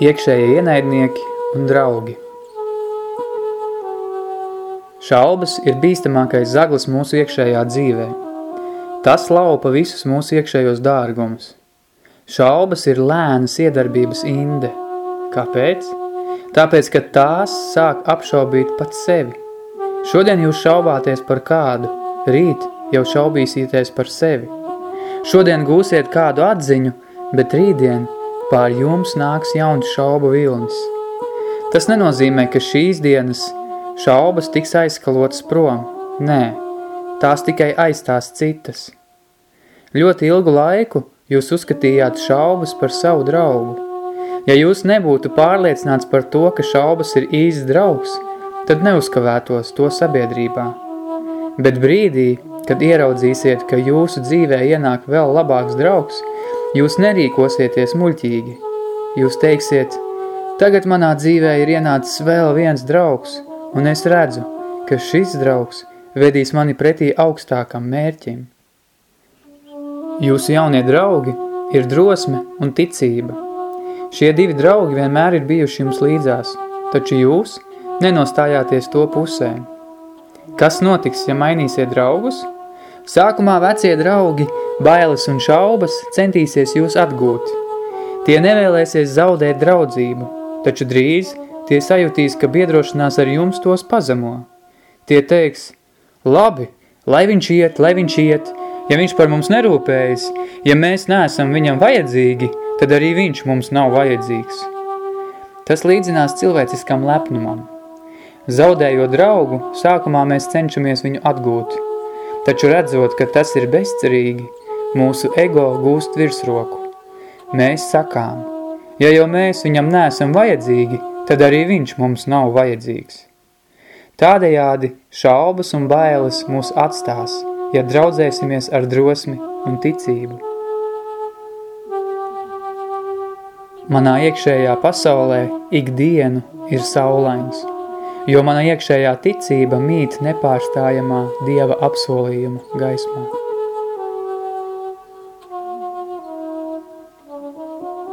iekšējie ienaidnieki un draugi. Šaubas ir bīstamākais zaglis mūsu iekšējā dzīvē. Tas laupa visus mūsu iekšējos dārgumus. Šaubas ir lēnas iedarbības inde. Kāpēc? Tāpēc, ka tās sāk apšaubīt pat sevi. Šodien jūs šaubāties par kādu, rīt jau šaubīsieties par sevi. Šodien gūsiet kādu atziņu, bet rītdien pār jums nāks jauns šaubu vilnis. Tas nenozīmē, ka šīs dienas šaubas tiks aizskalotas prom. Nē, tās tikai aizstās citas. Ļoti ilgu laiku jūs uzskatījāt šaubas par savu draugu. Ja jūs nebūtu pārliecināts par to, ka šaubas ir īsts draugs, tad neuzkavētos to sabiedrībā. Bet brīdī, kad ieraudzīsiet, ka jūsu dzīvē ienāk vēl labāks draugs – Jūs nerīkosieties muļķīgi. Jūs teiksiet, tagad manā dzīvē ir ienācis vēl viens draugs, un es redzu, ka šis draugs vedīs mani pretī augstākam mērķim. Jūsu jaunie draugi ir drosme un ticība. Šie divi draugi vienmēr ir bijuši jums līdzās, taču jūs nenostājāties to pusē. Kas notiks, ja mainīsiet draugus? Sākumā vecie draugi – Bailes un šaubas centīsies jūs atgūt. Tie nevēlēsies zaudēt draudzību, taču drīz tie sajūtīs, ka biedrošanās ar jums tos pazemo. Tie teiks, labi, lai viņš iet, lai viņš iet, ja viņš par mums nerūpējas, ja mēs neesam viņam vajadzīgi, tad arī viņš mums nav vajadzīgs. Tas līdzinās cilvēciskam lepnumam. Zaudējot draugu, sākumā mēs cenšamies viņu atgūt, taču redzot, ka tas ir bezcerīgi, mūsu ego gūst virsroku. Mēs sakām, ja jau mēs viņam neesam vajadzīgi, tad arī viņš mums nav vajadzīgs. Tādējādi šaubas un bailes mūs atstās, ja draudzēsimies ar drosmi un ticību. Manā iekšējā pasaulē ikdienu ir saulains, jo mana iekšējā ticība mīt nepārstājamā Dieva apsolījuma gaismā.